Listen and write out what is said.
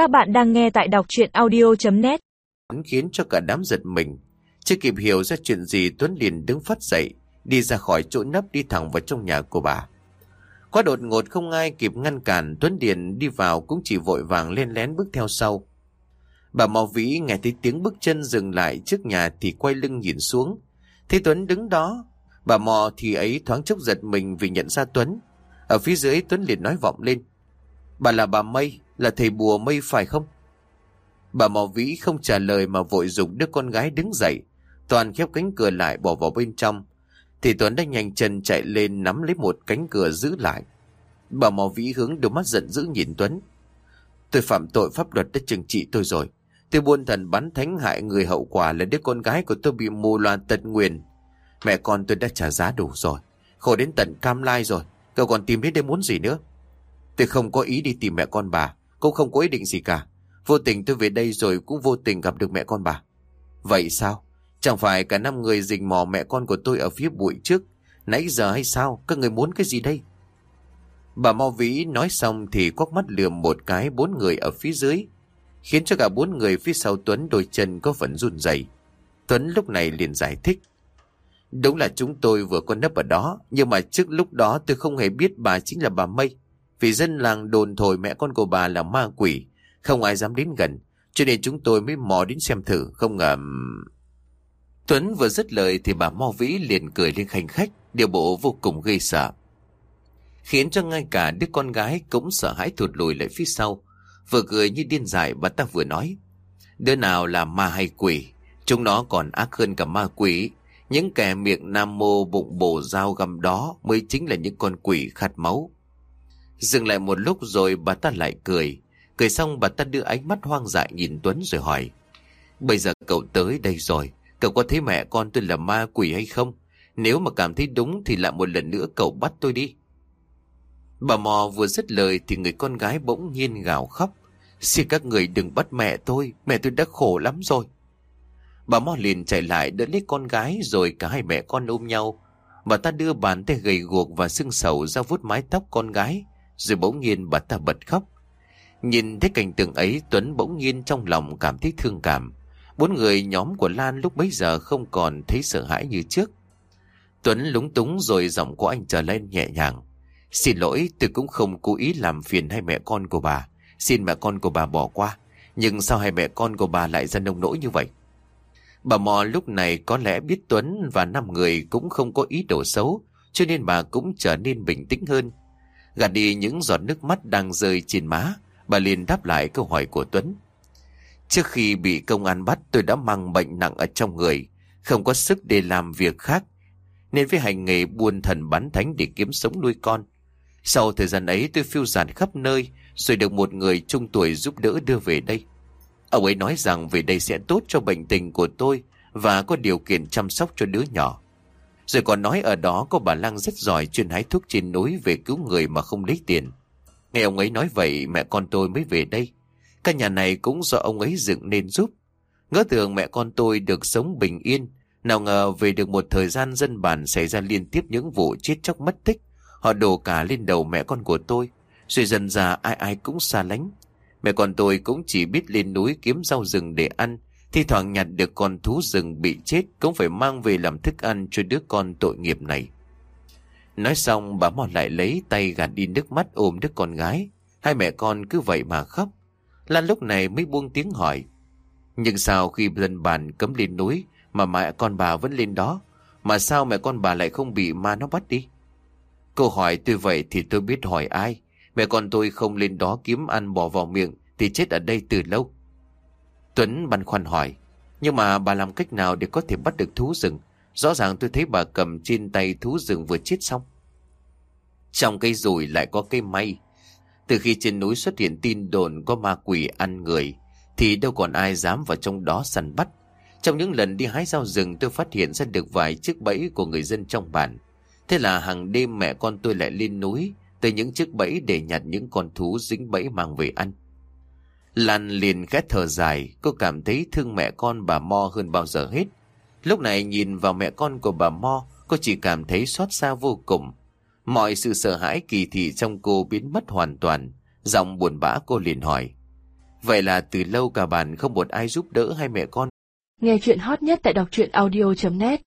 Các bạn đang nghe tại đọc chuyện audio.net Khiến cho cả đám giật mình. Chưa kịp hiểu ra chuyện gì Tuấn liền đứng phát dậy, đi ra khỏi chỗ nấp đi thẳng vào trong nhà của bà. Quá đột ngột không ai kịp ngăn cản Tuấn Điền đi vào cũng chỉ vội vàng lên lén bước theo sau. Bà Mò Vĩ nghe thấy tiếng bước chân dừng lại trước nhà thì quay lưng nhìn xuống. Thấy Tuấn đứng đó, bà Mò thì ấy thoáng chốc giật mình vì nhận ra Tuấn. Ở phía dưới Tuấn liền nói vọng lên. Bà là bà Mây, là thầy bùa Mây phải không? Bà Mò Vĩ không trả lời mà vội dùng đứa con gái đứng dậy. Toàn khép cánh cửa lại bỏ vào bên trong. Thì Tuấn đã nhanh chân chạy lên nắm lấy một cánh cửa giữ lại. Bà Mò Vĩ hướng đôi mắt giận dữ nhìn Tuấn. Tôi phạm tội pháp luật đã trừng trị tôi rồi. Tôi buôn thần bắn thánh hại người hậu quả là đứa con gái của tôi bị mù loà tật nguyền. Mẹ con tôi đã trả giá đủ rồi. Khổ đến tận cam lai rồi. Cậu còn tìm đến đây muốn gì nữa? Tôi không có ý đi tìm mẹ con bà. Cũng không có ý định gì cả. Vô tình tôi về đây rồi cũng vô tình gặp được mẹ con bà. Vậy sao? Chẳng phải cả năm người rình mò mẹ con của tôi ở phía bụi trước. Nãy giờ hay sao? Các người muốn cái gì đây? Bà Mau Vĩ nói xong thì quắc mắt lườm một cái bốn người ở phía dưới. Khiến cho cả bốn người phía sau Tuấn đôi chân có phần run rẩy. Tuấn lúc này liền giải thích. Đúng là chúng tôi vừa có nấp ở đó, nhưng mà trước lúc đó tôi không hề biết bà chính là bà Mây. Vì dân làng đồn thổi mẹ con của bà là ma quỷ, không ai dám đến gần, cho nên chúng tôi mới mò đến xem thử, không ngờ... Tuấn vừa dứt lời thì bà Mo Vĩ liền cười lên khanh khách, điều bộ vô cùng gây sợ. Khiến cho ngay cả đứa con gái cũng sợ hãi thụt lùi lại phía sau. Vừa cười như điên dại bà ta vừa nói. Đứa nào là ma hay quỷ, chúng nó còn ác hơn cả ma quỷ. Những kẻ miệng nam mô bụng bổ dao găm đó mới chính là những con quỷ khát máu. Dừng lại một lúc rồi bà ta lại cười. Cười xong bà ta đưa ánh mắt hoang dại nhìn Tuấn rồi hỏi. Bây giờ cậu tới đây rồi. Cậu có thấy mẹ con tôi là ma quỷ hay không? Nếu mà cảm thấy đúng thì lại một lần nữa cậu bắt tôi đi. Bà mò vừa dứt lời thì người con gái bỗng nhiên gào khóc. Xin các người đừng bắt mẹ tôi, mẹ tôi đã khổ lắm rồi. Bà mò liền chạy lại đỡ lấy con gái rồi cả hai mẹ con ôm nhau. Bà ta đưa bàn tay gầy guộc và sưng sầu ra vuốt mái tóc con gái, rồi bỗng nhiên bà ta bật khóc. Nhìn thấy cảnh tượng ấy Tuấn bỗng nhiên trong lòng cảm thấy thương cảm. Bốn người nhóm của Lan lúc bấy giờ không còn thấy sợ hãi như trước. Tuấn lúng túng rồi giọng của anh trở lên nhẹ nhàng. Xin lỗi tôi cũng không cố ý làm phiền hai mẹ con của bà. Xin mẹ con của bà bỏ qua. Nhưng sao hai mẹ con của bà lại ra nông nỗi như vậy? Bà mò lúc này có lẽ biết Tuấn và năm người cũng không có ý đồ xấu, cho nên bà cũng trở nên bình tĩnh hơn. Gạt đi những giọt nước mắt đang rơi trên má, bà liền đáp lại câu hỏi của Tuấn. Trước khi bị công an bắt tôi đã mang bệnh nặng ở trong người, không có sức để làm việc khác, nên với hành nghề buôn thần bán thánh để kiếm sống nuôi con. Sau thời gian ấy tôi phiêu giản khắp nơi, rồi được một người trung tuổi giúp đỡ đưa về đây. Ông ấy nói rằng về đây sẽ tốt cho bệnh tình của tôi và có điều kiện chăm sóc cho đứa nhỏ. Rồi còn nói ở đó có bà Lăng rất giỏi chuyên hái thuốc trên núi về cứu người mà không lấy tiền. Nghe ông ấy nói vậy, mẹ con tôi mới về đây. Căn nhà này cũng do ông ấy dựng nên giúp. Ngỡ tưởng mẹ con tôi được sống bình yên. Nào ngờ về được một thời gian dân bản xảy ra liên tiếp những vụ chết chóc mất tích. Họ đổ cả lên đầu mẹ con của tôi. Rồi dần ra ai ai cũng xa lánh. Mẹ con tôi cũng chỉ biết lên núi kiếm rau rừng để ăn. Thì thoảng nhặt được con thú rừng bị chết cũng phải mang về làm thức ăn cho đứa con tội nghiệp này. Nói xong, bà mò lại lấy tay gạt đi nước mắt ôm đứa con gái. Hai mẹ con cứ vậy mà khóc. Lan lúc này mới buông tiếng hỏi. Nhưng sao khi dân bàn cấm lên núi mà mẹ con bà vẫn lên đó? Mà sao mẹ con bà lại không bị ma nó bắt đi? Câu hỏi tôi vậy thì tôi biết hỏi ai. Mẹ con tôi không lên đó kiếm ăn bỏ vào miệng thì chết ở đây từ lâu. Tuấn băn khoăn hỏi. Nhưng mà bà làm cách nào để có thể bắt được thú rừng? Rõ ràng tôi thấy bà cầm trên tay thú rừng vừa chết xong. Trong cây rùi lại có cây may. Từ khi trên núi xuất hiện tin đồn có ma quỷ ăn người, thì đâu còn ai dám vào trong đó săn bắt. Trong những lần đi hái rau rừng tôi phát hiện ra được vài chiếc bẫy của người dân trong bản. Thế là hàng đêm mẹ con tôi lại lên núi, từ những chiếc bẫy để nhặt những con thú dính bẫy mang về ăn. Lan liền khét thở dài, cô cảm thấy thương mẹ con bà Mo hơn bao giờ hết. Lúc này nhìn vào mẹ con của bà Mo, cô chỉ cảm thấy xót xa vô cùng. Mọi sự sợ hãi kỳ thị trong cô biến mất hoàn toàn. Giọng buồn bã cô liền hỏi. Vậy là từ lâu cả bạn không một ai giúp đỡ hai mẹ con. Nghe chuyện hot nhất tại đọc truyện audio.net